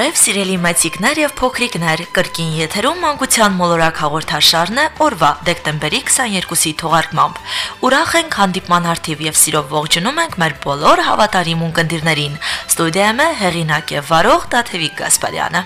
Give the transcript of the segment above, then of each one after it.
Բարև սիրելի մեծիկներ եւ փոքրիկներ, կրկին եթերում մանկության մոլորակ հաղորդաշարն է օրվա դեկտեմբերի 22-ի թողարկմամբ։ Ուրախ ենք հանդիպման արդիվ եւ սիրով ողջունում ենք մեր բոլոր հավատարիմ ունկնդիրներին։ Ստուդիայում է հեղինակ եւ վարող Տաթևիկ Գասպարյանը։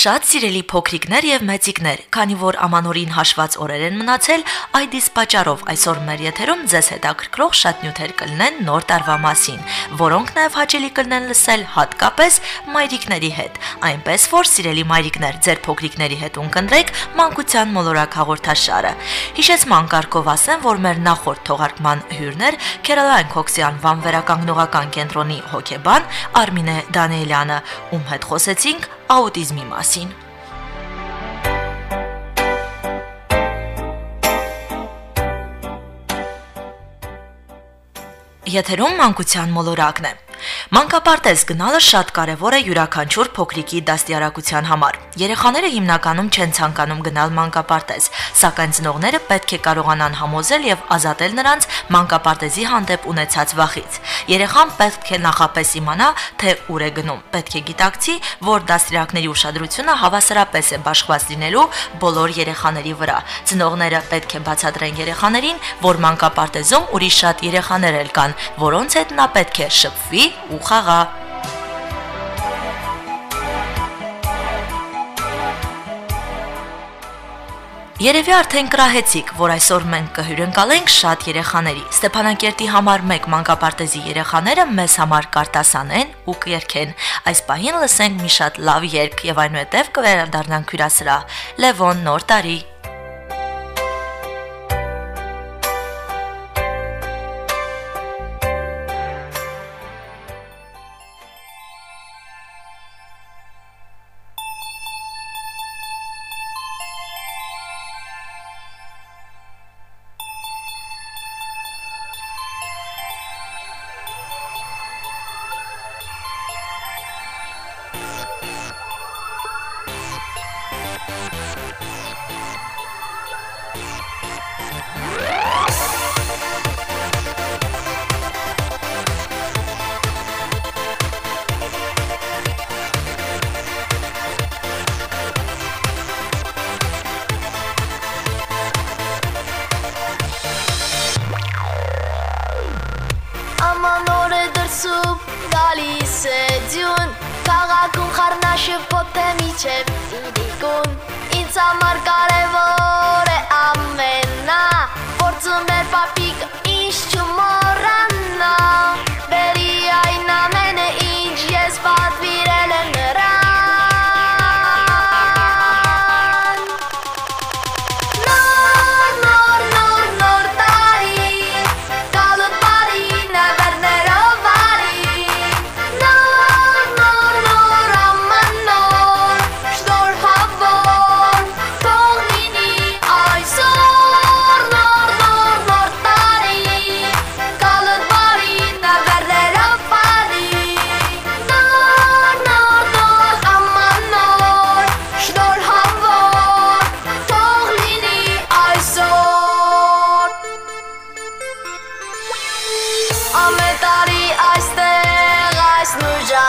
Շատ սիրելի փոքրիկներ եւ մեծիկներ, քանի որ ամանորին հաշված օրեր են մնացել, այդ իսկ պատճառով այսօր մեր եթերում ձեզ հետաքրքրող շատ նյութեր կլինեն նոր տարվա մասին, որոնք նաեւ հաճելի կլինեն լսել հատկապես մայրիկների հետ։ Այնպես որ սիրելի մայրիկներ, ձեր փոքրիկների հետ ունկնդրեք մանկության մոլորակ հաղորդաշարը։ Հիշեցման կարգով ասեմ, որ մեր նախորդ թողարկման հյուրներ Քերոլայն Քոքսյան վանվերականգնողական կենտրոնի հոկեբան Արմինե Դանիելյանը, ում հետ խոսեցինք աուտիզմի մասին։ Եթերում մանկության մոլորակն է։ Մանկապարտեզ գնալը շատ կարևոր է յուրաքանչյուր փոքրիկի դաստիարակության համար։ Երեխաները հիմնականում չեն ցանկանում գնալ մանկապարտեզ, սակայն ծնողները պետք է կարողանան համոզել եւ ազատել նրանց մանկապարտեզի հանդեպ ունեցած վախից։ Երեխան պետք է նախապես իմանա, թե ուր է գնում։ Պետք է գիտակցի, որ դաստիարակների ուշադրությունը հավասարապես է բաշխված լինելու բոլոր երեխաների վրա։ Ծնողները պետք է բացատրեն երեխաներին, որ մանկապարտեզում ուրիշ շատ երեխաներ էլ կան, որոնց հետ նա պետք է շփվի ու խաղա։ Երևի արդեն կրահեցիք, որ այսօր մենք կհյուրընկալենք շատ երեխաների։ Ստեփանակերտի համար 1 մանկապարտեզի երեխաները մեզ համար կարտասանեն ու կերքեն։ Այս պահին լսենք մի շատ լավ երգ եւ այնուհետև կվերադառնանք հյուրասրահ։ Լևոն նոր տարի Bye.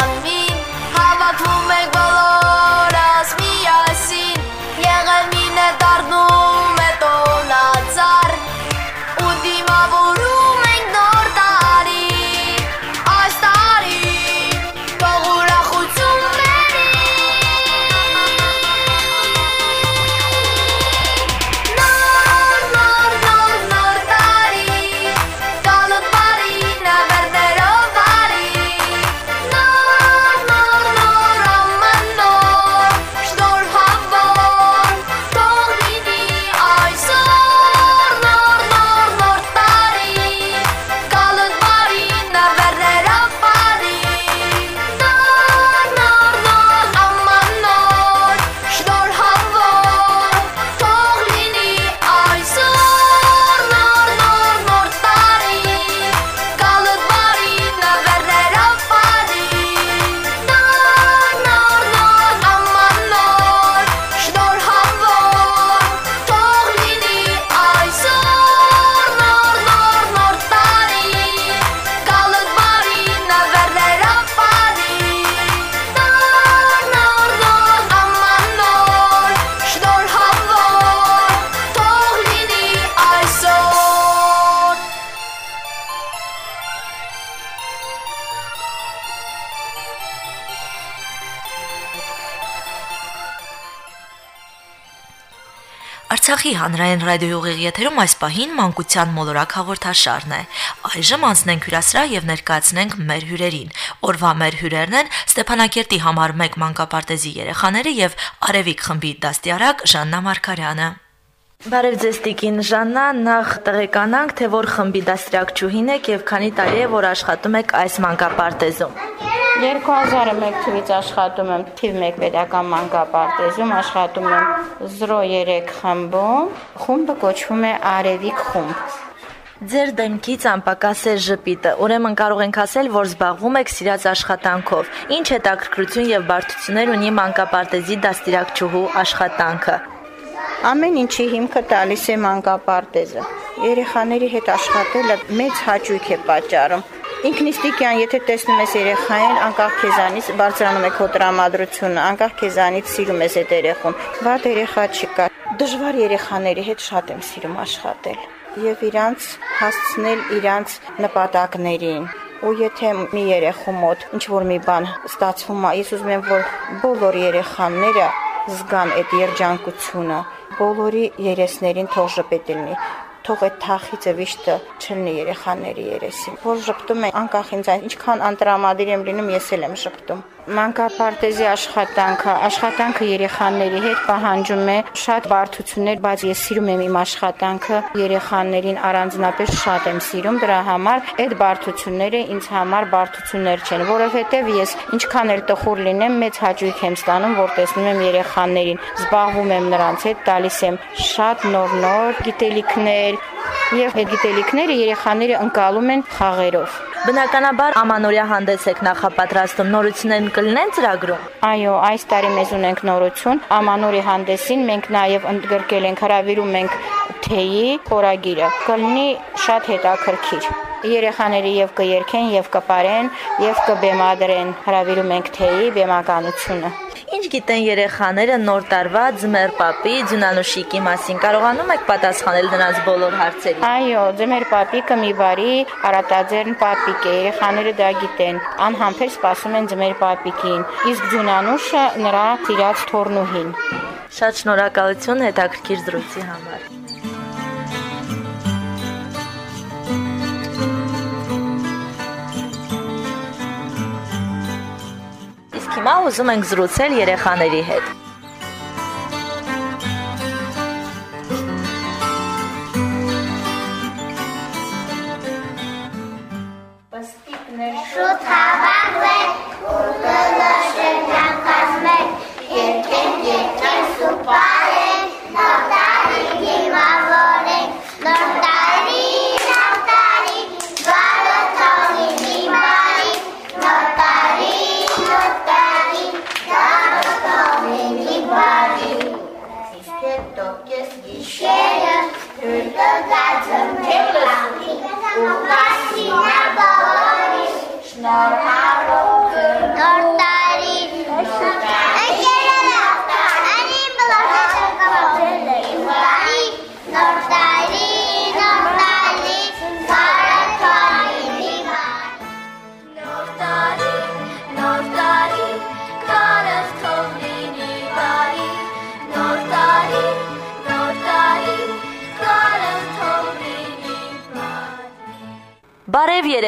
Նուժամին Հավատվում ենք բոլորս Արցախի հանրային ռադիոյի եթերում այս պահին մանկության մոլորակ հաղորդաշարն է։ Այժմ անցնենք հյուրասրահ եւ ներկայացնենք մեր հյուրերին։ Օրվա մեր հյուրերն են Ստեփանակերտի համար 1 մանկապարտեզի երեխաները եւ Արևիկ խմբի դաստիարակ Ժաննա Մարկարյանը։ Բարև ձեզ Տիկին Ժաննա, նախ տեղեկանանք, թե որ խմբի դաստիարակչուհին եք եւ քանի տարի է որ աշխատում եք այս մանկապարտեզում։ 2001 թվականից աշխատում եմ թիվ 1 pedagogan մանկապարտեզում, աշխատում եմ. 03 խմբում։ Խումբը կոչվում է Արևիկ խումբ։ Ձեր դեմքից անպակաս է ժպիտը։ Ուրեմն կարող ենք ասել, որ զբաղվում եք սիրած աշխատանքով։ Ինչ հետաքրքրություն եւ բարդություններ ունի մանկապարտեզի դաստիարակչուհու աշխատանքը։ Ամեն ինչի հիմքը տալիս է մանկապարտեզը։ Երեխաների հետ աշխատելը մեծ հաճույք է պատճառում։ Ինքնիստիկյան, եթե տեսնում ես երեխային, անկախ քեզանից բարձրանում է քո տրամադրությունը, անկախ քեզանից սիրում ես այդ երեխուն։ Վատ երեխա չկա։ Դժվար երեխաների հետ շատ եմ սիրում աշխատել եւ իրանց հասցնել իրանց նպատակներին ու եթե մի երեխու մոտ ինչ որ մի բան ստացվում է, ես ուզում եմ որ բոլոր երեխաները զգան այդ երջանկությունը, բոլորի երեսներին թող ժպետ լինի թող այդ թախիցը վիշտը չլինի երեխաների երեսին։ Որ ժպտում են անկախ ինձ ինչքան անտրամադիր եմ լինում, ես էլ եմ ժպտում։ Մանկապարտեզի աշխատանքը, աշխատանքը երեխաների հետ պահանջում է շատ բարդություններ, բայց ես սիրում եմ իմ աշխատանքը, երեխաներին առանձնապես շատ եմ սիրում, դրա համար այդ բարդությունները ինձ համար բարդություններ չեն, որովհետև ես ինչքան էլ տխուր լինեմ, մեծ հաճույք եմ ստանում, որ տեսնում եմ երեխաներին, զբաղվում եմ նրանց հետ, տալիս եմ շատ նոր-նոր գիտելիքներ, եւ այդ գիտելիքները երեխաները ընկալում են խաղերով։ Բնականաբար ամանորյա հանդես եք նախապատրաստում նորություններն կլինեն ծրագրում։ Այո, այս տարի մեզ ունենք նորություն։ Ամանորի հանդեսին մենք նաև ընդգրկել ենք հravirում ենք թեյի խորագիրը։ Կլինի շատ հետաքրքիր երեխաները եւ կերքեն եւ կպարեն եւ կբեմադրեն հravirում ենք թեյի բեմականությունը Ինչ գիտեն երեխաները նոր տարվա ձմեր պապի ձյունանուշիկի մասին։ Կարողանում եք պատասխանել նրանց բոլոր հարցերին։ Այո, ձմեր պապիկը մի բարի արատաձեռն պապիկ է։ Երեխաները դա գիտեն։ Անհամբեր սպասում են ձմեր պապիկին։ Իսկ ձյունանուշը նրա սիրած թորնուհին։ Շատ շնորհակալություն հետաքրքիր զրույցի համար։ Հիմա ուզում ենք զրուցել երեխաների հետ։ Շուտ հավաքվեք,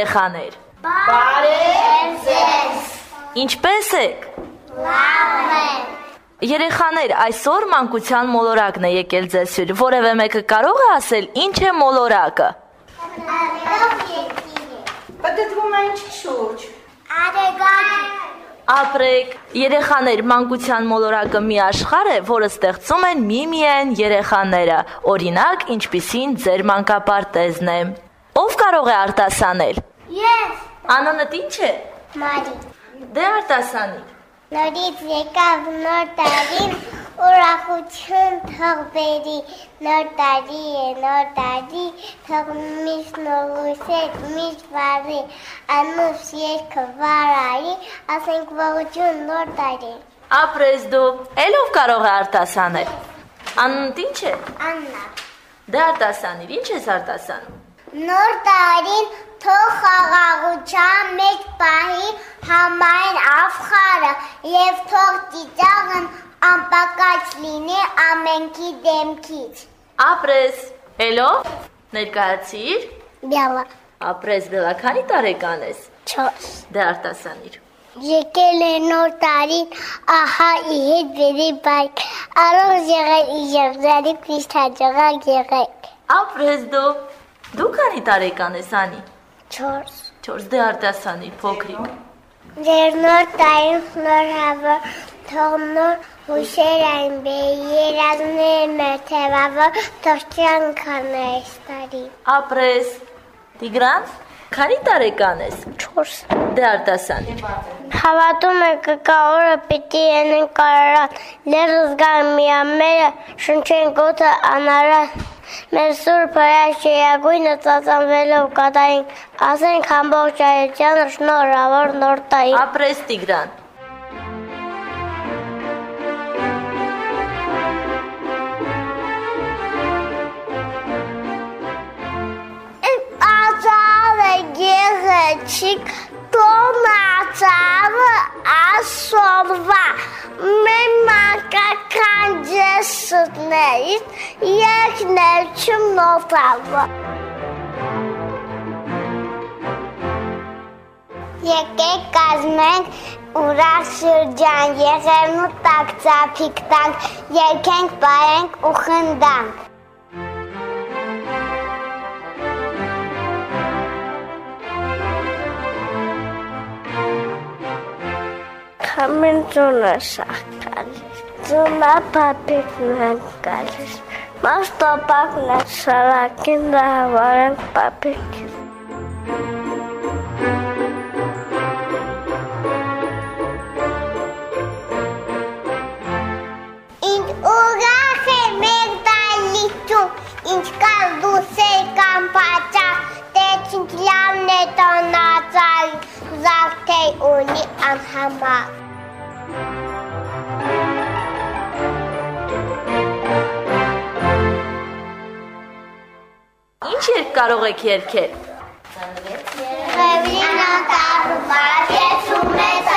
երեխաներ։ Բարև ձեզ։ Ինչպե՞ս եք։ Լավ ենք։ Երեխաներ, այսօր մանկության մոլորակն է եկել ձեզ հյուր։ Որևէ մեկը կարող է ասել ինչ է մոլորակը։ Պատտվում է ինչ շուրջ։ Արեգան Ապրեք, երեխաներ, մանկության մոլորակը մի աշխարհ է, որը ստեղծում են միմիեն երեխաները։ Օրինակ, ինչպիսին ձեր մանկապարտեզն է։ Ով կարող է արտասանել։ Ես Անունդ ինչ է։ Մարի Դե արտասանի։ Նորից եկավ նոր տարին, ուրախություն թող բերի, նոր տարի է, նոր տարի, թող միշտ նորուսեք, միշտ վարի, անուս երկը վարարի, ասենք ողջուն նոր տարի։ Ապրես դու, ել ով կարող է արտասանել։ Անունդ ինչ է։ Աննա Դե արտասանիր, ինչ ես արտասանում։ Նոր տարին թող խաղաղության մեջ պահի համայն աֆխարը եւ թող ծիծաղն անպակաց լինի ամենքի դեմքից։ Ապրես, Էլո, ներկայացիր։ Բյալա։ Ապրես, Բելա, քանի տարեկան ես։ 4 Դե արտասանիր։ Եկել է նոր տարին, ահա իհետ բերի բայք, առող եղել իժեղզարի պիշտ հաջողակ եղեք։ Ապրես դու։ Դու քանի տարեկան ես, Անի։ 4 4 դե արտասանիր, փոքրիկ։ Ձեր նոր տարին նոր հավը, թող նոր հուշեր այն բեի, երազներ մեր թևավոր, անե այս տարին։ Ապրես։ Տիգրան, քանի տարեկան ես։ 4 Դե արտասանիր։ Հավատում է կկա օրը պիտի ենեն կարարան, լերս գան միամերը, շնչեն գոտը անարան, մեր սուրբ հրաշ եագույնը ծածանվելով կատային, ասենք ամբողջ այրջանը շնորհավոր նոր տայի։ Ապրես, Տիգրան։ Ածավը գեղեցիկ, տոնածավը ասորվա, մեր մանկական ջեսուտներից երկնել չում նոտավը։ Եկեք կազմենք ուրախ շրջան, եղերնու տակ ծափիկ տանք, երկենք, բարենք ու խնդանք։ Քամին ծունը շախկալիս, ծունա պապիկն են գալիս, մաստոպակն է շարակին դահվարեն պապիկին։ Ինչ ուրախ է մեր դալիճում, ինչ կար դուսեր կամ պաճակ, տեչ ինչ լավն է տոնածալ, զավթեյ ունի անհամար։ Ինչ երկ կարող եք երկել։ Ռևին ատարուբար եծում մեծ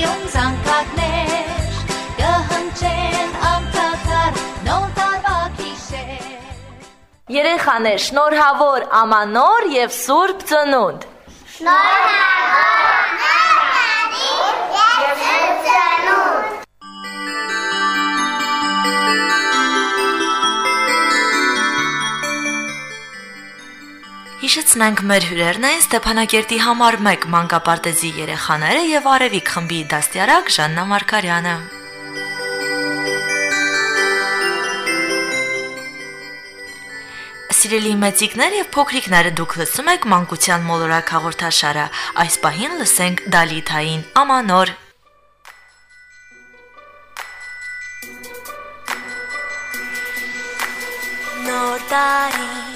սիում զանգակներ, կհնչեն անթաթար նոր տարվա գիշեր։ Երեխաներ, շնորհավոր ամանոր եւ սուրբ ծնունդ։ շնորհավոր, Հիշեցնենք մեր հյուրերն են Ստեփանակերտի համար 1 մանկապարտեզի երեխաները եւ Արևիկ խմբի դաստիարակ Ժաննա Մարկարյանը։ Սիրելի մեծիկներ եւ փոքրիկներ, դուք լսում եք Մանկության մոլորակ հաղորդաշարը։ Այս պահին լսենք Դալիթային Ամանոր։ Նոր տարի իր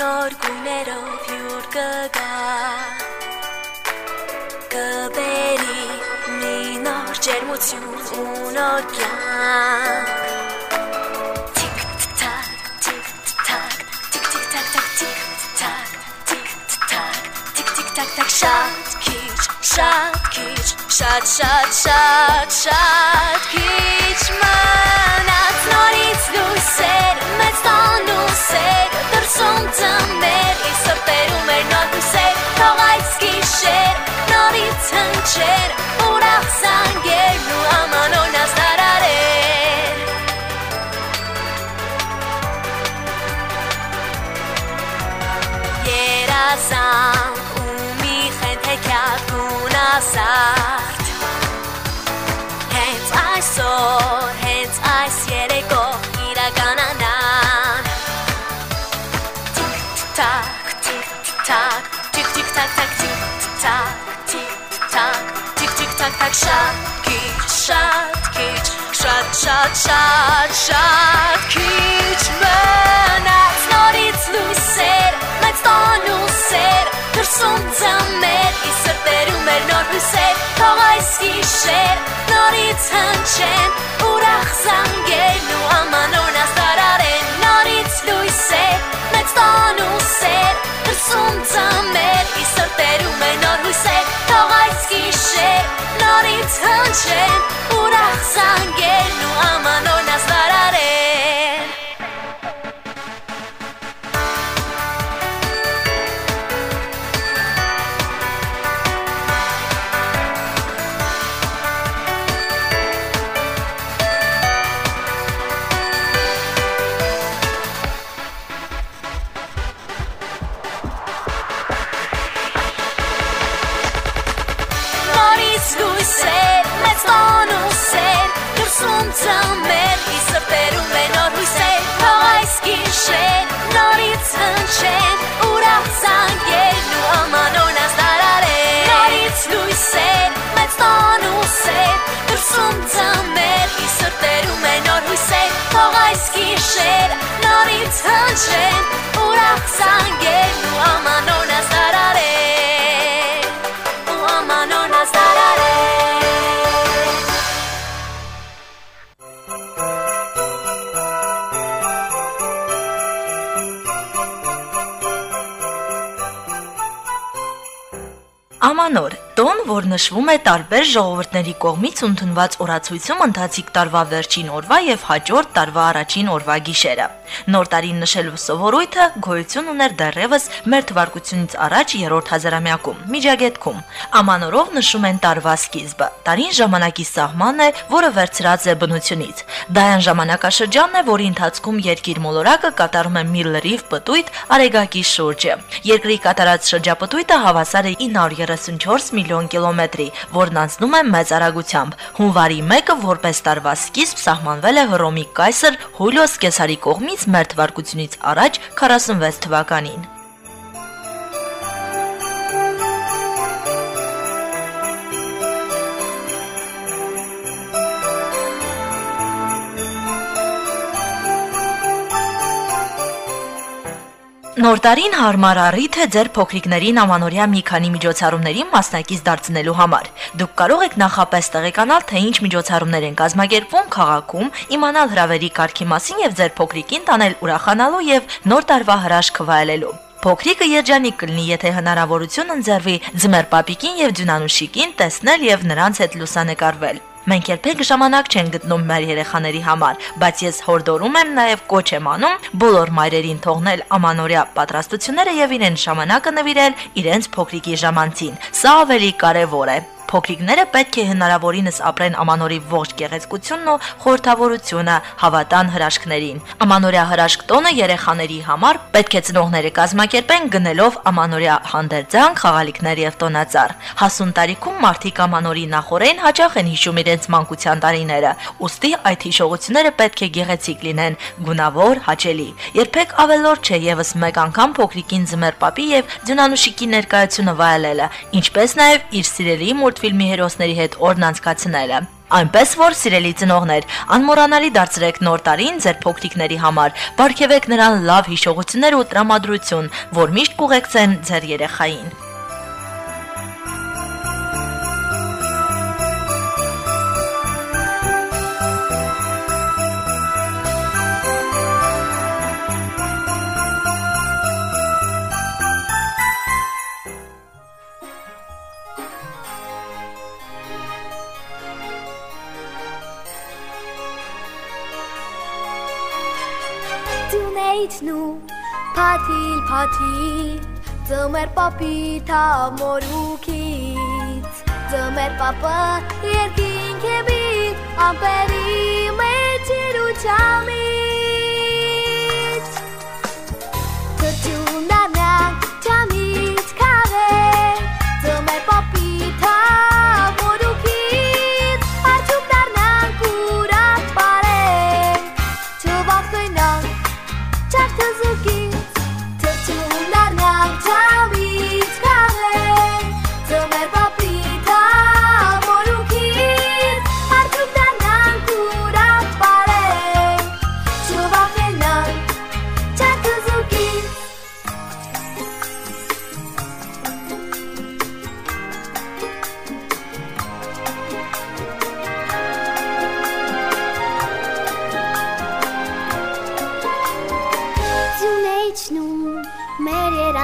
նոր գույներով յուր կգա Կբերի մի նոր ջերմություն ու նոր կյանք Տիկ-տակ, տիկ-տակ, տիկ-տիկ-տակ, տիկ-տակ, տիկ-տակ, տիկ-տիկ-տակ, շատ քիչ, շատ քիչ, շատ շատ շատ շատ շատ քիչ մնաց նորից լույսեր մեծ տոնուսեր դրսում ծմեր իսրտերում էր նոր հուսեր տիկ-տիկ-տակ, շատ քիչ, շատ քիչ, շատ շատ շատ շատ քիչ մնաց նորից լույսեր, մեծ տոնուսեր, դրսում ծմեր, իսրտերում էր նոր հույսեր, թող այս գիշեր նորից հնչեն, ուրախ զանգերն ու ամանորն աստարարեն, նորից լույսեր, մեծ տոնուսեր, դրսում ծմեր, իսրտերում էր նոր հույսեր, թող այս գիշեր նորից հնչեն, ուրախ զանգերն ու ամանորն աստարարեն Նորից լույսեր, մեծ տոնուսեր, դրսում ծմեր, իսրտերում է նոր հույսեր, թող այս գիշեր, նորից հնչեն, ուրախ զանգերն ու ամանորն աստարարեն։ Նորից լույսեր, մեծ տոնուսեր, դրսում ծմեր, իսրտերում է նոր հույսեր, թող այս գիշեր, նորից հնչեն, ուրախ զանգերն ու ամանորն աստարարեն Ամանոր տոն, որ նշվում է տարբեր ժողովուրդների կողմից ընդունված օրացույցում ընթացիկ տարվա վերջին օրվա եւ հաջորդ տարվա առաջին օրվա գիշերը։ Նոր տարին նշելու սովորույթը գոյություն ուներ դեռևս մեր թվարկությունից առաջ երրորդ հազարամյակում Միջագետքում։ Ամանորով նշում են տարվա սկիզբը։ Տարին ժամանակի սահմանն է, որը վերցրած է բնությունից։ Դա այն ժամանակաշրջանն է, որի ընթացքում երկիր մոլորակը կատարում է մի լրիվ պտույտ արեգակի շուրջը։ Երկրի կատարած շրջապտույտը հավասար է 934 միլիոն կիլոմետրի, որն անցնում է մեծ արագությամբ։ Հունվարի 1-ը որպես տարվա սկիզբ սահմանվել է Հռոմի կայսր Հուլիոս Կեսարի կողմից մեր թվարկությունից առաջ 46 թվականին։ Նոր տարին հարմար առիթ է ձեր փոքրիկներին ամանորյա մի քանի միջոցառումների մասնակից դարձնելու համար։ Դուք կարող եք նախապես տեղեկանալ, թե ինչ միջոցառումներ են կազմակերպվում քաղաքում, իմանալ հրավերի կարգի մասին եւ ձեր փոքրիկին տանել ուրախանալու եւ նոր տարվա հրաշք վայելելու։ Փոքրիկը երջանիկ կլինի, եթե հնարավորություն ընձեռվի ձմեր պապիկին եւ ձյունանուշիկին տեսնել եւ նրանց հետ լուսանկարվել։ Մենք երբեք ժամանակ չեն գտնում մեր երեխաների համար, բայց ես հորդորում եմ նաև կոչ եմ անում բոլոր մայրերին թողնել ամանորյա պատրաստությունները եւ իրեն ժամանակը նվիրել իրենց փոքրիկի ժամանցին։ Սա ավելի կարեւոր է։ Փոքրիկները պետք է հնարավորինս ապրեն ամանորի ողջ գեղեցկությունն ու խորթավորությունը, հավատան հրաշքներին։ Ամանորյա հրաշք տոնը երեխաների համար պետք է ծնողները կազմակերպեն գնելով ամանորյա հանդերձանք, խաղալիքներ եւ տոնածառ։ Հասուն տարիքում մարդիկ ամանորի նախորեն հաճախ են հիշում իրենց մանկության տարիները, ուստի այդ հիշողությունները պետք է գեղեցիկ լինեն, գունավոր, հաճելի։ Երբեք ավելորդ չէ եւս մեկ անգամ փոքրիկին ձմեր պապի եւ ձյունանուշիկի ներկայությունը վայելելը, ինչպես նաեւ իր սիրելի մուլտֆիլմի հերոսների հետ օրն անցկացնելը։ Այնպես որ սիրելի ծնողներ, անմոռանալի դարձրեք նոր տարին ձեր փոքրիկների համար։ Բարքևեք նրան լավ հիշողություններ ու տրամադրություն, որ միշտ կուղեկցեն ձեր երեխային։ Փաթիլ փաթիլ Ձմեր պապիտ ամորուքից Ձմեր պապը երկինք է բիտ Ամպերի մեջ երուչամից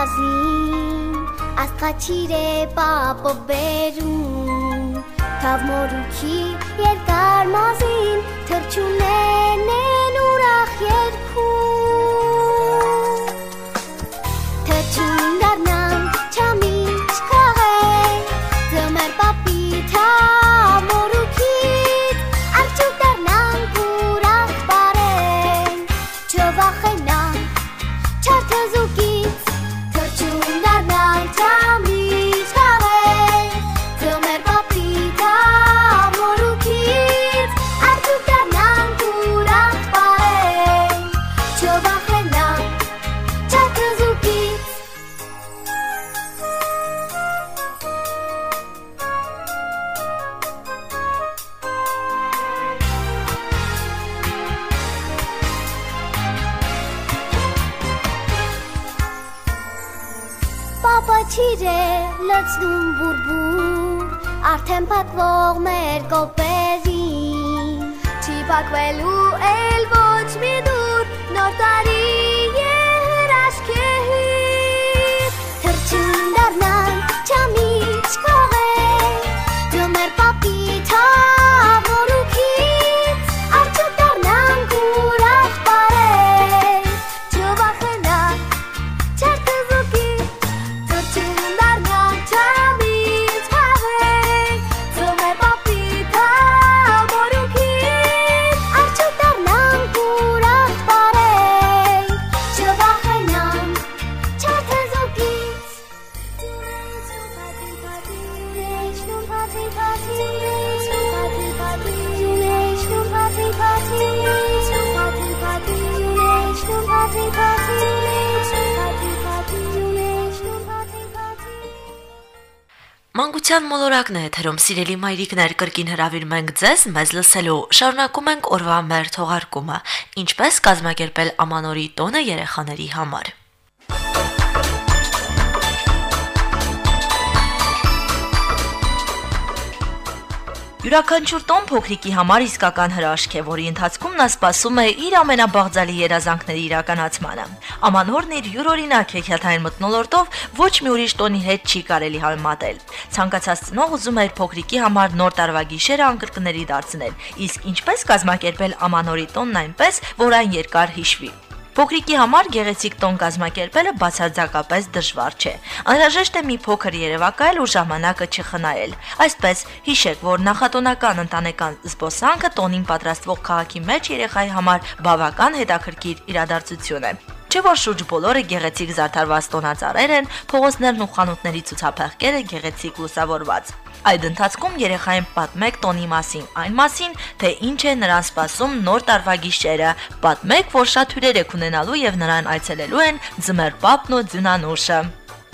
երազին Աստղաչիր է պապը բերում Թավ մորուքի երկար մազին Թրջունեն են ուրախ երկում Փակվող մեր կոպերին Չի փակվելու էլ ոչ մի դուր Նոր տարի է հրաշքեհի Թրջուն դարնան Մոլորակն է եթերում սիրելի մայրիկներ կրկին հրավիրում ենք ձեզ մեզ լսելու շարունակում ենք օրվա մեր թողարկումը ինչպես կազմակերպել ամանորի տոնը երեխաների համար Յուրաքանչյուր տոն փոքրիկի համար իսկական հրաշք է, որի ընթացքում նա սպասում է իր ամենաբաղձալի երազանքների իրականացմանը։ Ամանորն իր յուրօրինակ հեքիաթային մթնոլորտով ոչ մի ուրիշ տոնի հետ չի կարելի համեմատել։ Ցանկացած ծնող ուզում է իր փոքրիկի համար նոր տարվա գիշերը անկրկների դարձնել, իսկ ինչպես կազմակերպել Ամանորի տոնն այնպես, որ այն երկար հիշվի։ Փոքրիկի համար գեղեցիկ տոն կազմակերպելը բացարձակապես դժվար չէ։ Անհրաժեշտ է մի փոքր երևակայել ու ժամանակը չխնայել։ Այսպես, հիշեք, որ նախատոնական ընտանեկան զբոսանքը տոնին պատրաստվող քաղաքի մեջ երեխայի համար բավական հետաքրքիր իրադարձություն է։ Չէ որ շուրջ բոլորը գեղեցիկ զարդարված տոնածառեր են, փողոցներն ու խանութների ցուցափեղկերը գեղեցիկ լուսավորված։ Այդ ընթացքում երեխային պատմեք տոնի մասին, այն մասին, թե ինչ է նրան սպասում նոր տարվա գիշերը։ Պատմեք, որ շատ հյուրեր եք ունենալու եւ նրան այցելելու են ձմեր պապն ու ձյունանուշը։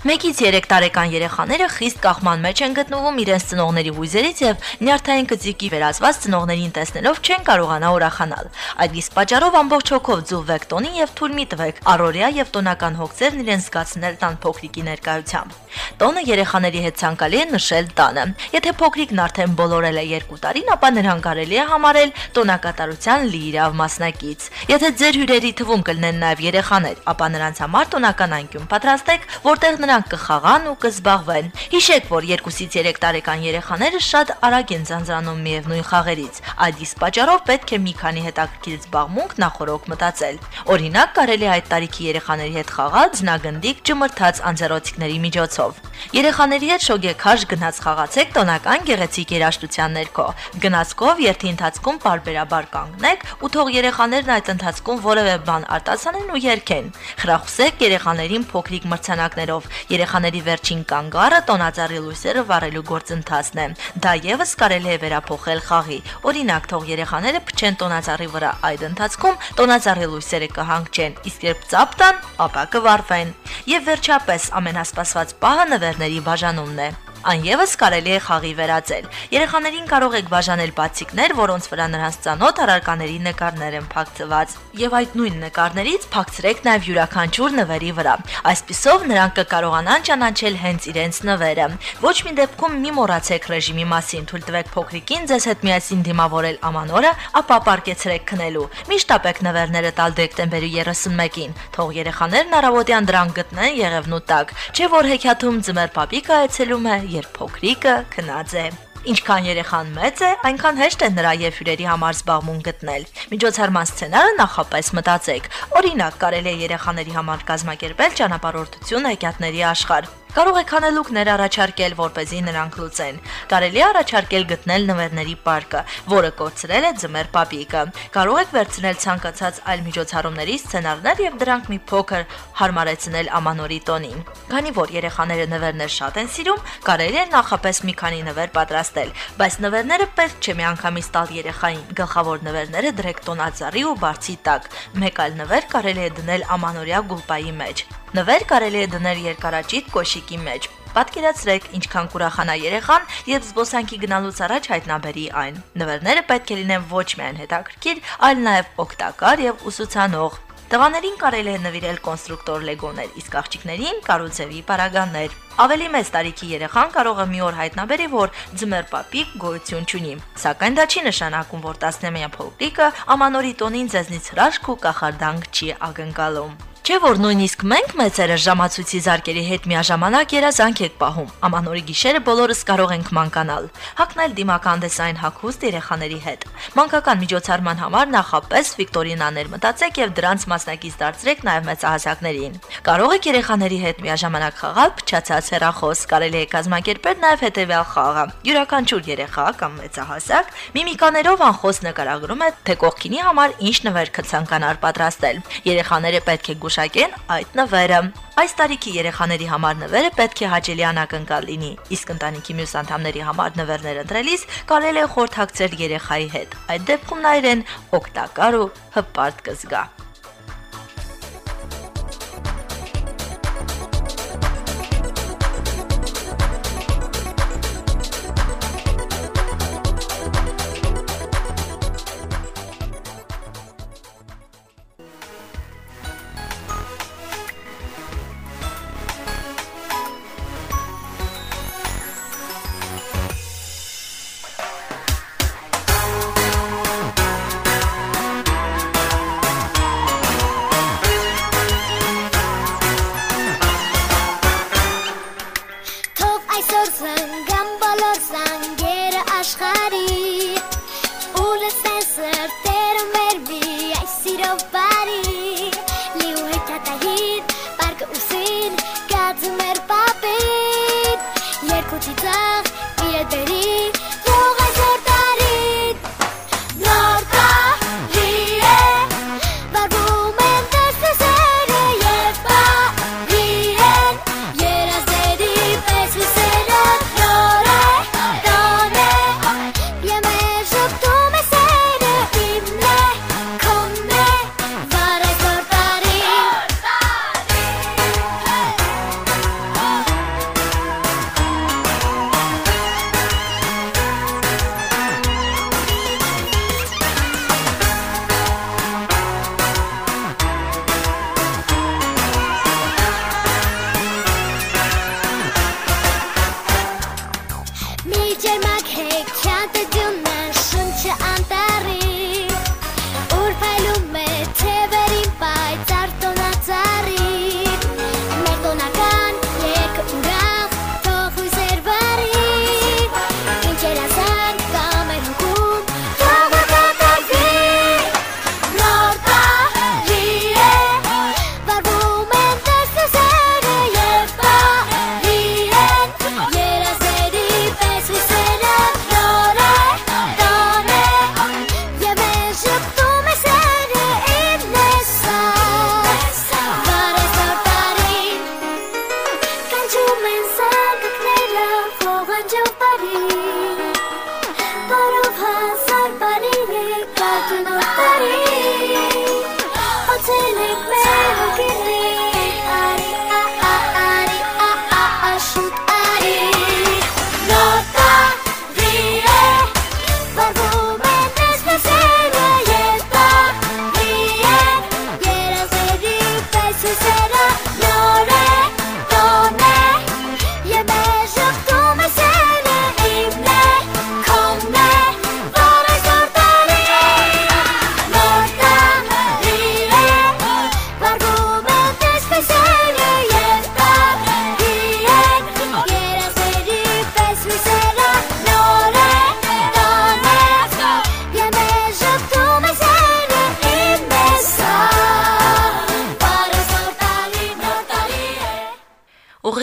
Մեկից 3 տարեկան երեխաները խիստ կախման մեջ են գտնվում իրենց ծնողների հույզերից եւ նյարդային կծիկի վերածված ծնողներին տեսնելով չեն կարողանա ուրախանալ։ Այդ իսկ պատճառով ամբողջ հոգով ձուլվեք տոնին եւ թույլ մի տվեք առօրյա եւ տոնական հոգսերն իրենց զգացնել տան փոքրիկի ներկայությամբ։ Տոնը երեխաների հետ ցանկալի է նշել տանը։ Եթե փոքրիկն արդեն բոլորել է 2 տարին, ապա նրան կարելի է համարել տոնակատարության լիիրավ մասնակից։ Եթե ձեր հյուրերի թվում կլինեն նաև երեխաներ, ապա նրանց համար տոնական անկյուն պատրաստեք, որտեղ նրանք կխաղան ու կզբաղվեն։ Հիշեք, որ 2-ից 3 տարեկան երեխաները շատ արագ են ձանձրանում միևնույն խաղերից։ Այդ իսկ պատճառով պետք է մի քանի հետաքրքիր զբաղմունք նախորոք մտածել։ Օրինակ, կարելի է այդ տարիքի երեխաների հետ խաղալ ձնագնդիկ ճմրթած անձեռոցիկների միջոցով։ Երեխաների հետ շոգեքաշ գնաց խաղացեք տոնական գեղեցիկ երաժշտության ներքո։ Գնացքով երթի ընթացքում բարբերաբար կանգնեք ու թող երեխաներն այդ ընթացքում որևէ բան արտասանեն ու երգեն։ Խրախուսեք երեխաներին փոքրիկ մրցանակներով։ Երեխաների վերջին կանգառը տոնածառի լույսերը վառելու գործընթացն է։ Դա եւս կարելի է վերափոխել խաղի։ Օրինակ, թող երեխաները փչեն տոնածառի վրա այդ ընթացքում տոնածառի լույսերը կհանգչեն, իսկ երբ ծափ տան, ապա կվառվեն։ Եվ վերջապես ամենասպասված պահը նվերների բաժանումն է։ Այն եւս կարելի է խաղի վերածել։ Երեխաներին կարող եք բաժանել բացիկներ, որոնց վրա նրանց ցանոթ առարկաների նկարներ են փակցված, եւ այդ նույն նկարներից փակցրեք նաեւ յուրաքանչյուր նվերի վրա։ Այսպիսով նրանք կկարողանան ճանաչել հենց իրենց նվերը։ Ոչ մի դեպքում մի մոռացեք ռեժիմի մասին, թույլ տվեք փոքրիկին ձեզ հետ միասին դիմավորել ամանորը, ապա պարկեցրեք քնելու։ Միշտ ապեք նվերները տալ դեկտեմբերի 31-ին։ Թող երեխաներն առավոտյան դրանք գտնեն եղևնու տակ, չէ որ հեքիաթում ձմեր պապիկը այցելում է երբ փոքրիկը քնած է։ Ինչքան երեխան մեծ է, այնքան հեշտ է նրա եւ հյուրերի համար զբաղմունք գտնել։ Միջոցառման սցենարը նախապես մտածեք։ Օրինակ, կարելի է երեխաների համար կազմակերպել ճանապարհորդություն հեքիաթների աշխարհ։ Կարող եք հանելուկներ առաջարկել, որ เป զի նրանք լուծեն։ Կարելի է առաջարկել գտնել նվերների պարկը, որը կորցրել է ձմեր պապիկը։ Կարող եք վերցնել ցանկացած այլ միջոցառումների սցենարներ եւ դրանք մի փոքր հարմարեցնել ամանորի տոնին։ Քանի որ երեխաները նվերներ շատ են սիրում, կարելի է նախապես մի քանի նվեր պատրաստել, բայց նվերները պետք չէ միանգամից տալ երեխային։ Գլխավոր նվերները դրեք տոնածառի ու բարձի տակ։ Մեկ այլ նվեր կարելի է դնել ամանորյա գուլպայի մեջ։ Նվեր կարելի է դնել երկարաճիտ կոշիկի մեջ։ Պատկերացրեք, ինչքան կուրախանա երեխան եւ զբոսանքի գնալուց առաջ հայտնաբերի այն։ Նվերները պետք է լինեն ոչ միայն հետաքրքիր, այլ նաեւ օգտակար եւ ուսուցանող։ Տղաներին կարելի է նվիրել կոնստրուկտոր լեգոներ, իսկ աղջիկներին կարուցեվի պարագաներ։ Ավելի մեծ տարիքի երեխան կարող է մի օր հայտնաբերի, որ ձմեր պապիկ գոյություն չունի։ Սակայն դա չի նշանակում, որ 19-ամյա փոքրիկը ամանորի տոնին ձեզնից հրաշք ու կախարդանք չի ակնկալում։ Չէ որ նույնիսկ մենք մեծերը ժամացույցի զարկերի հետ միաժամանակ երազանք եք պահում։ Ամանորի գիշերը բոլորս կարող ենք մանկանալ, հակնել դիմական դեսային հագուստ երեխաների հետ։ Մանկական միջոցառման համար նախապես վիկտորինաներ մտածեք եւ դրանց մասնակից դարձրեք նաեւ մեծահասակներին։ Կարող եք երեխաների հետ միաժամանակ խաղալ փչացած հեռախոս, կարելի է կազմակերպել նաեւ հետեւյալ խաղը։ Յուրաքանչյուր երեխա կամ մեծահասակ միմիկաներով անխոս նկարագրում է, թե կողքինի համար ինչ նվեր կցանկանար պատրաստել։ Երեխաները պետք է գուշակեն այդ նվերը։ Այս տարիքի երեխաների համար նվերը պետք է հաճելի անակնկալ լինի, իսկ ընտանիքի մյուս անդամների համար նվերներ ընտրելիս կարելի է խորհրդակցել երեխայի հետ։ Այդ դեպքում նա իրեն օգտակար ու հպարտ կզգա։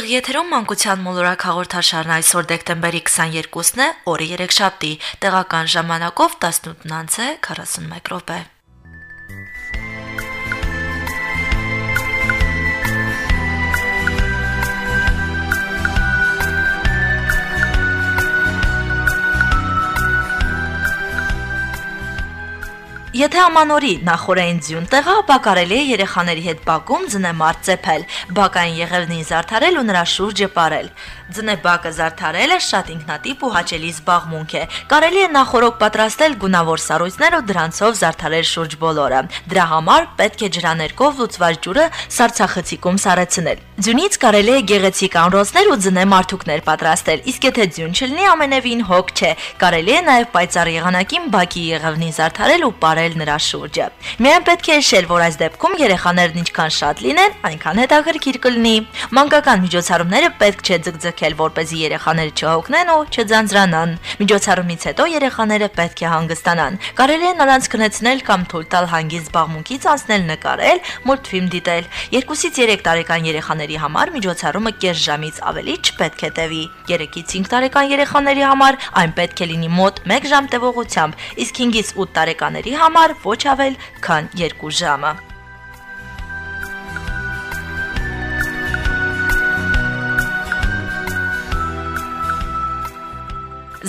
եթերում մանկության մոլորակ հաղորդաշարն այսօր դեկտեմբերի 22-ն է, օրը 3 շաբթի, տեղական ժամանակով 18:41 րոպե։ Եթե ամանորի նախորեն ձյուն տեղը, ապա կարելի է երեխաների հետ բակում ձնեմարդ ծեփել, բակային եղևնին զարդարել ու նրա շուրջը ապարել։ Ձնեբակը զարդարելը շատ ինքնատիպ ու հաճելի զբաղմունք է։ Կարելի է նախորոք պատրաստել գունավոր սառույցներ ու դրանցով զարդարել շուրջ բոլորը։ Դրա համար պետք է ջրաներկով լուծված ջուրը սարցախցիկում սառեցնել։ Ձյունից կարելի է գեղեցիկ անրոցներ ու ձնեմարդուկներ պատրաստել, իսկ եթե ձյուն չլինի, ամենևին հոգ չէ։ Կարելի է նաև պայծառ եղանակին բակի եղևնին զարդարել ու ապարել նրա շուրջը։ Միայն պետք է հիշել, որ այս դեպքում երեխաներն ինչքան շատ լինեն, այնքան հետաքրքիր կլինի։ Մանկական միջոցառումները պետք չէ ձգձգել, որ เป զի երեխաները չհոգնեն ու չձանձրանան։ Միջոցառումից հետո երեխաները պետք է հանգստանան։ Կարելի է նրանց քնեցնել կամ թույլ տալ հանգիստ զբաղմունքից անցնել նկարել, մուլտֆիլմ դիտել։ 2-ից 3 տարեկան երեխաների համար միջոցառումը կես ժամից ավելի չպետք է տևի։ 3-ից 5 տարեկան երեխաների համար այն պետք է լինի մոտ 1 ժամ տևողությամբ, իսկ 5-ից 8 տարեկաների համար ոչ ավել քան 2 ժամը։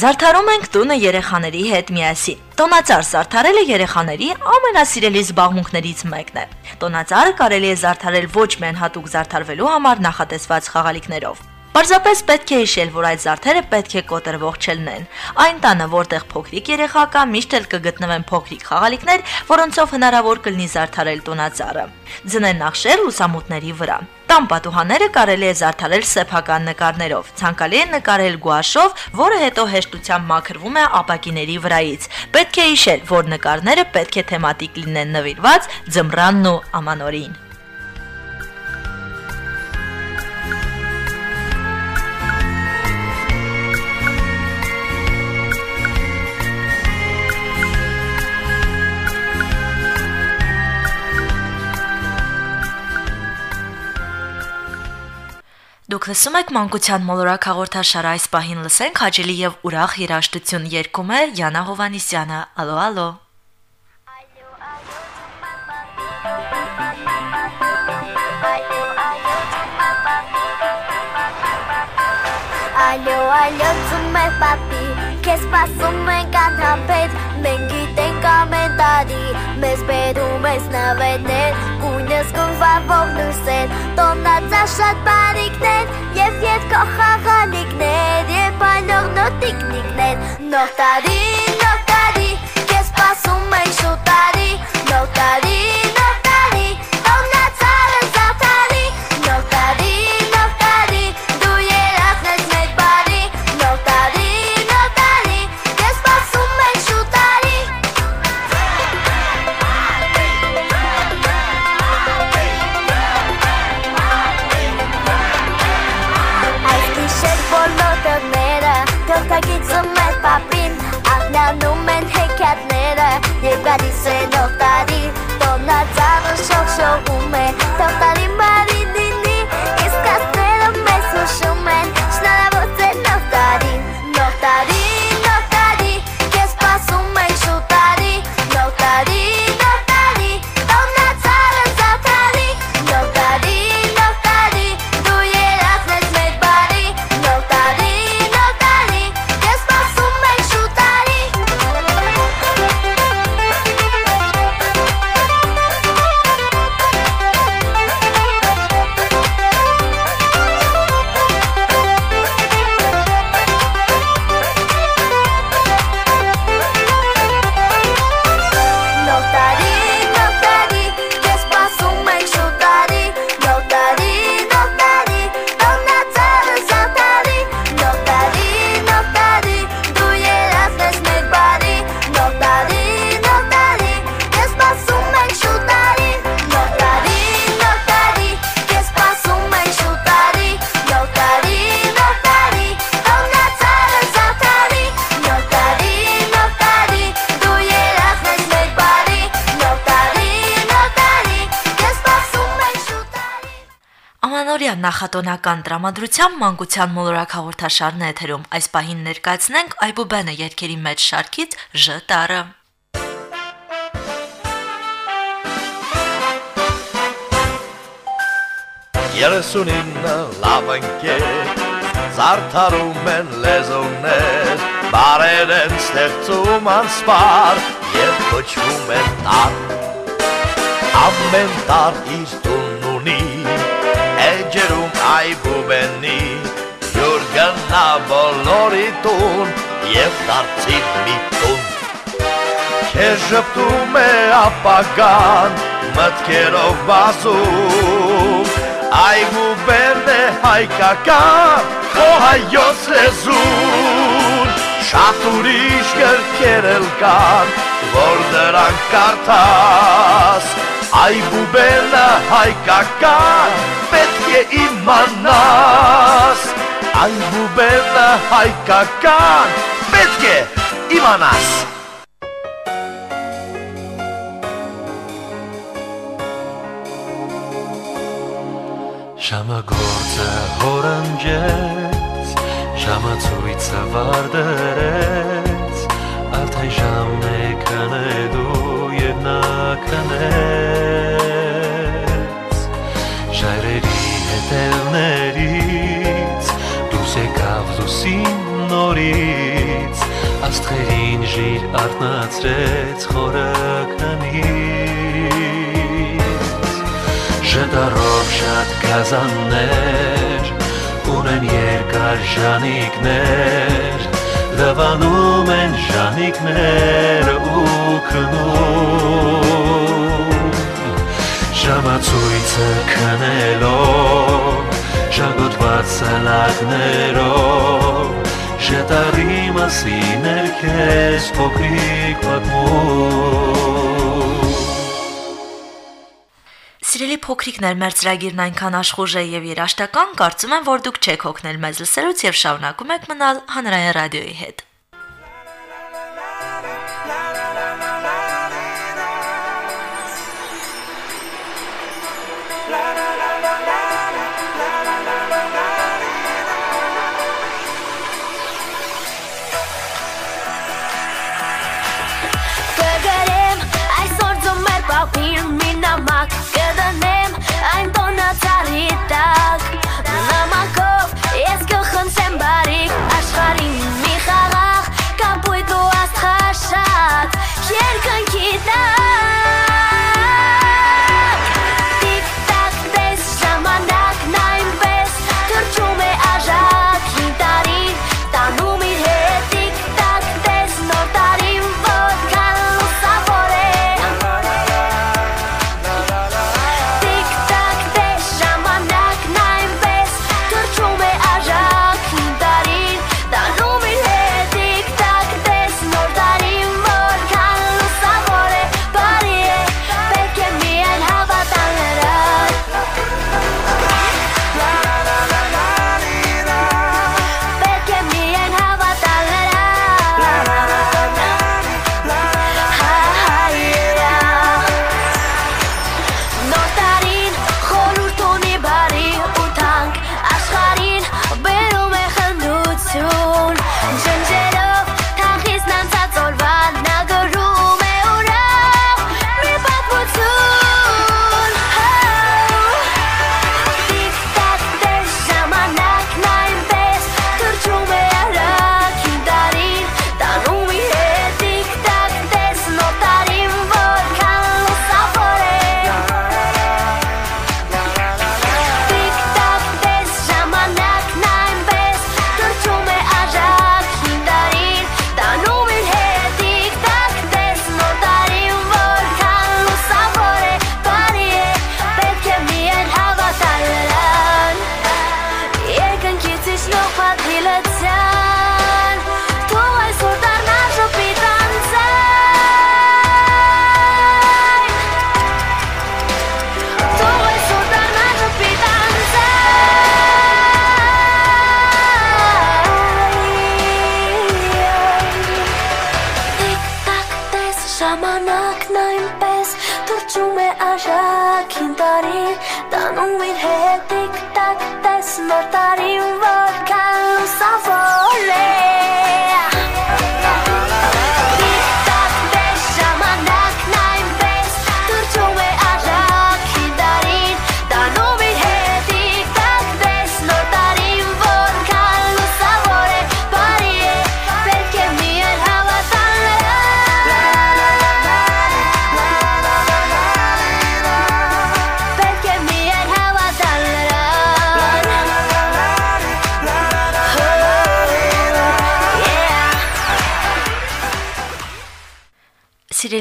Զարդարում ենք տունը երեխաների հետ միասին։ Տոնածառ զարդարելը երեխաների ամենասիրելի զբաղմունքներից մեկն է։ Տոնածառը կարելի է զարդարել ոչ միայն հատուկ զարդարվելու համար նախատեսված խաղալիքներով, Պարզապես պետք է հիշել, որ այդ զարդերը պետք է կոտրվող չլինեն։ Այն տանը, որտեղ փոքրիկ երեխա կա, միշտ էլ կգտնվեն փոքրիկ խաղալիքներ, որոնցով հնարավոր կլինի զարդարել տոնածառը։ Ձնեն նախշեր լուսամուտների վրա։ Տան պատուհանները կարելի է զարդարել սեփական նկարներով։ Ցանկալի է նկարել գուաշով, որը հետո հեշտությամբ մաքրվում է ապակիների վրայից։ Պետք է հիշել, որ նկարները պետք է թեմատիկ լինեն նվիրված ձմռանն ու ամանորին։ Դուք լսում եք մանկության մոլորակ հաղորդաշարը այս պահին լսենք հաճելի եւ ուրախ երաժշտություն երգում է Յանա Հովանիսյանը։ Ալո, ալո։ Ալո, ալո, է պապի, քեզ սպասում ենք անհամբեր, մենք գիտենք ամեն տարի, մեզ բերում ես նավետներ, գույնս գունվավոր լույսեր, տոնածա շատ բարիքներ, և երկո խաղալիքներ, և այլող նոտիկնիկներ, նոր տարի, նոր տարի, քեզ սպասում ենք շուտ տարի, նոր տարի, նախատոնական դրամատրությամբ մանկության մոլորակ հաղորդաշարն է եթերում։ Այս պահին ներկայացնենք Այբուբենը երկերի մեջ շարքից Ժ տարը։ Երեսունինը լավ ընկեր Զարդարում են լեզուներ Բարեր են ստեղծում անսպար Եվ կոչվում են տար Ամեն տար իր Էջերում այբուբենի Յուր գնա բոլորի տուն Եվ դարձիր մի տուն Քեզ ժպտում է ապագան Մտքերով բազում Այգուբերն է հայկական Քո հայոց լեզուն Շատ ուրիշ գրքեր էլ կան Որ դրանք կարդաս Այգուբերնը հայկական Պետք է իմանաս Այգուբերնը հայկական Պետք է իմանաս Ժամը գործը հորանջեց, ժամը ցույցը վարդրեց, արդեն ժամն է քնելու եւ նա քնեց։ եկավ լուսին նորից, աստղերին ժիր արտնացրեց խորը քնից։ Ժետարով շատ գազաններ ունեն երկար ժանիկներ լվանում են ժանիկներ ու քնում ժամացույցը քնելով ժանգոտված սլակներով ժետարի մասին էր քեզ փոքրիկ պատմում Սիրելի փոքրիկներ, մեր ծրագիրն այնքան աշխուժ է եւ երաշտական, կարծում եմ, որ դուք չեք հոգնել մեզ լսելուց եւ շարունակում եք մնալ հանրային ռադիոյի հետ։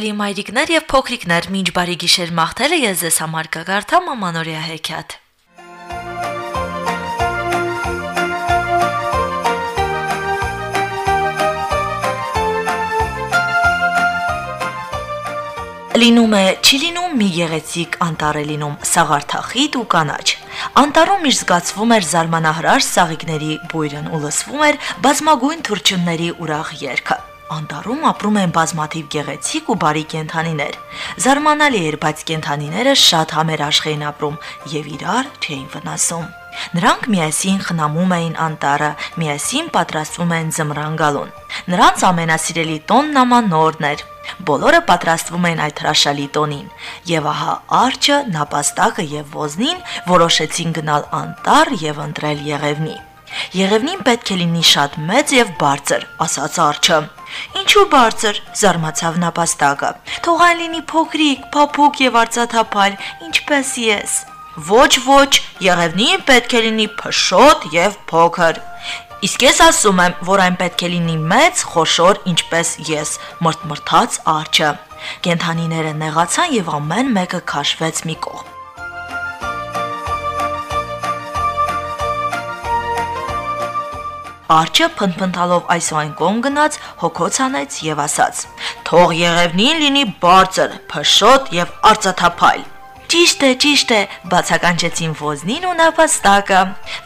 Սիրելի մայրիկներ եւ փոքրիկներ, մինչ բարի գիշեր մաղթելը ես ձեզ համար կգարթամ ամանորյա հեքիաթ։ Լինում է, չի լինում մի գեղեցիկ անտառ է լինում, սաղարթախիտ ու կանաչ։ Անտառում իր զգացվում էր զարմանահրաշ սաղիկների բույրն ու լսվում էր բազմագույն թուրչունների ուրախ երգը։ Անտառում ապրում են բազմաթիվ գեղեցիկ ու բարի կենդանիներ։ Զարմանալի էր, բայց կենդանիները շատ համերաշխ էին ապրում եւ իրար չէին վնասում։ Նրանք միասին խնամում էին անտառը, միասին պատրաստվում են ձմռան գալուն։ Նրանց ամենասիրելի տոնն ամանորն էր։ Բոլորը պատրաստվում էին այդ հրաշալի տոնին։ Եվ ահա արջը, նապաստակը եւ ոզնին որոշեցին գնալ անտառ եւ ընտրել Եղևնի։ Եղևնին պետք է լինի շատ մեծ եւ բարձր, ասաց արջը։ Ինչու բարձր, զարմացավ նապաստակը։ Թող այն լինի փոքրիկ, փափուկ եւ արծաթափայլ, ինչպես ես։ Ոչ, ոչ, Եղևնին պետք է լինի փշոտ եւ փոքր։ Իսկ ես ասում եմ, որ այն պետք է լինի մեծ, խոշոր, ինչպես ես, մրթմրթաց արջը։ Կենթանիները նեղացան եւ ամեն մեկը քաշվեց մի կողմ։ Արջը փնփնթալով այս այն կողմ գնաց, հոգոց անեց եւ ասաց. «Թող Եղևնին լինի բարձր, փշոտ եւ արծաթափայլ»։ Ճիշտ է, ճիշտ է, բացականչեցին ոզնին ու նապաստակը։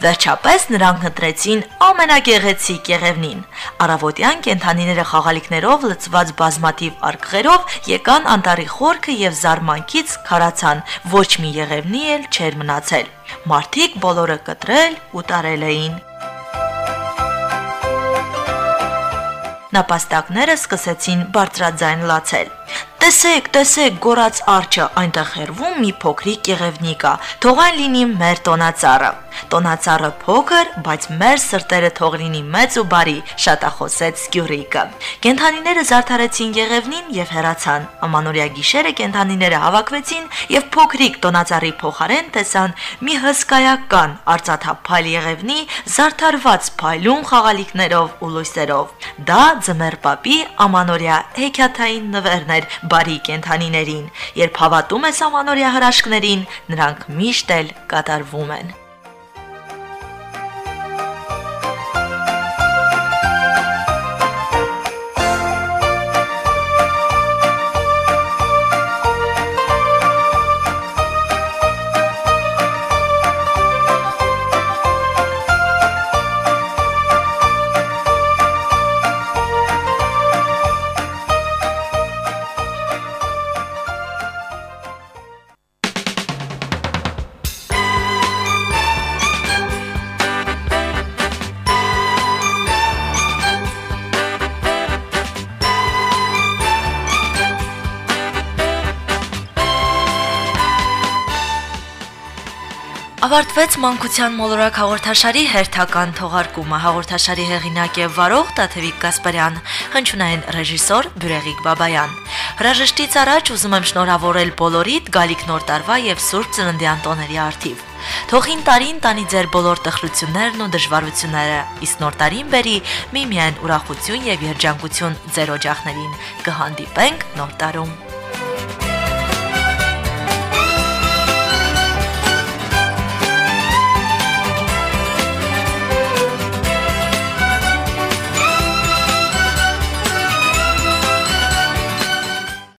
Վերջապես նրանք ընտրեցին ամենագեղեցիկ Եղևնին։ Արավոտյան կենթանիները խաղալիքներով լցված բազմաթիվ արկղերով եկան անտարի խորքը եւ զարմանքից քարացան։ Ոչ մի Եղևնի էլ չէր մնացել։ Մարդիկ բոլորը կտրել ու տարել էին։ Նապաստակները սկսեցին բարձրաձայն լացել։ Տեսեք, տեսեք, գորած արջը, այնտեղ հերվում մի փոքրիկ եղևնի կա։ Թող այն լինի մեր տոնածառը։ Տոնածառը փոքր, բայց մեր սրտերը թող լինի մեծ ու բարի, շատախոսեց Սկյուրիկը։ Կենթանիները զարդարեցին եղևնին եւ հեռացան։ Ամանորյա գիշերը կենթանիները հավաքվեցին եւ փոքրիկ տոնածառի փոխարեն տեսան մի հսկայական արծաթափայլ եղևնի զարդարված փայլուն խաղալիքներով ու լույսերով։ Դա ձմեր պապի ամանորյա հեքիաթային նվերն էր բարի կենթանիներին։ Երբ հավատում ես ամանորյա հրաշքներին, նրանք միշտ էլ կատարվում են։ Ավարտվեց մանկության մոլորակ հաղորդաշարի հերթական թողարկումը։ Հաղորդաշարի հեղինակ եւ վարող Տաթևիկ Գասպարյան, հնչյունային ռեժիսոր Բյուրեգիկ Բաբայան։ Հրաժեշտից առաջ ուզում եմ շնորհավորել բոլորիդ գալիք նոր տարվա եւ Սուրբ Ծննդյան տոների արդիվ։ Թողին տարին տանի ձեր բոլոր տխրություններն ու դժվարությունները, իսկ նոր տարին բերի միմիայն ուրախություն եւ երջանկություն ձեր օջախներին։ Կհանդիպենք նոր տարում։